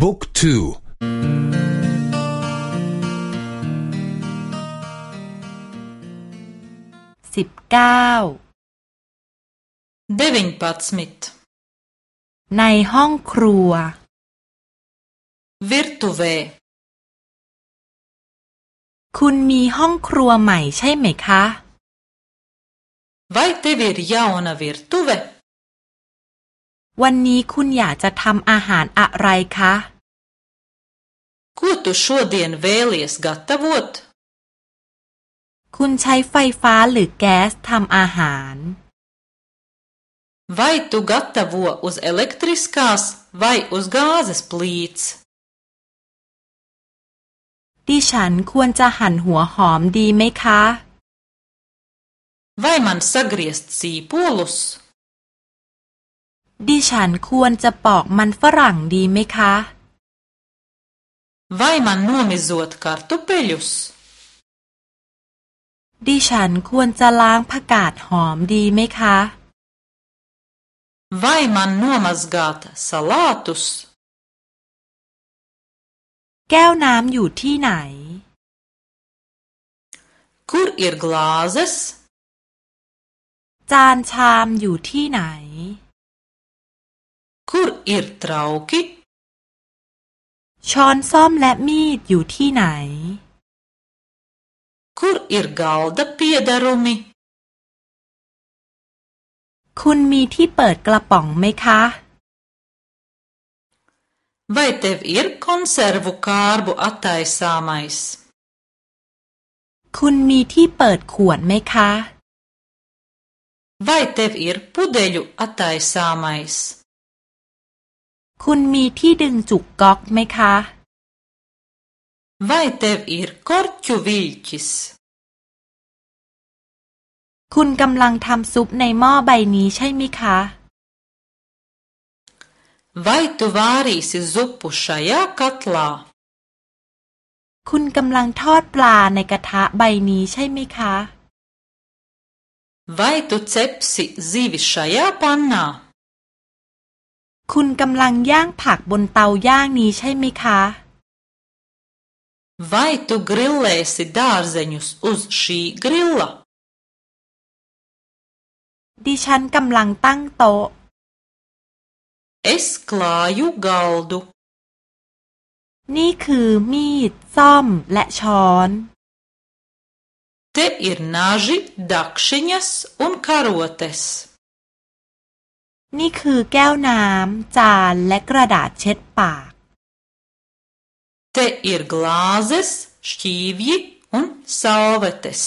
บุ๊กทูสิบเก้าเดวินปัตสมิทในห้องครัววิรตุเวคุณมีห้องครัวใหม่ใช่ไหมคะ Vai tev ir jauna virtuve? วันนี้คุณอยากจะทำอาหารอะไรคะ Ko tu šodien vēlies gatavot? คุณใช้ไฟฟ้าหรือแก๊สทำอาหาร Vai tu gatavo uz elektriskās vai uz gāzes plīts? ดิฉันควรจะหั่นหัวหอมดีไหมคะ Vai man sagriezt sīpolus? ดิฉันควรจะปอกมันฝรั่งดีไหมคะ Vai man nomizot kartupeļus? ดิฉันควรจะล้างผักกาดหอมดีไหมคะ Vai man nomazgāt salātus? แก้วน้ำอยู่ที่ไหน Kur ir glāzes? จานชามอยู่ที่ไหน Kur ir trauki? ช้อนส้อมและมีดอยู่ที่ไหน Kur ir galda piedarumi? คุณมีที่เปิดกระป๋องไหมคะ Vai tev ir konservu kārbu attaisāmais? คุณมีที่เปิดขวดไหมคะ Vai tev ir pudeļu attaisāmais? คุณมีที่ดึงจุกก๊อกไหมคะ Vai tev ir korķu viļķis? คุณกำลังทำซุปในหม้อใบนี้ใช่ไหมคะ Vai tu vārīsi zupu šajā katlā? คุณกำลังทอดปลาในกระทะใบนี้ใช่ไหมคะ Vai tu cepsi zivi šajā pannā? คุณกำลังย่างผักบนเตาย่างนี้ใช่ไหมคะ Vai tu grillēsi dārzeņus uz šī grilla? ดิฉันกำลังตั้งโต๊ะ Es klāju galdu. นี่คือมีดซ่อมและช้อน Te ir naži, dakšiņas un karotes. นี่คือแก้วน้ำ จานและกระดาษเช็ดปาก Te ir glāzes, šķīvji un salvetes.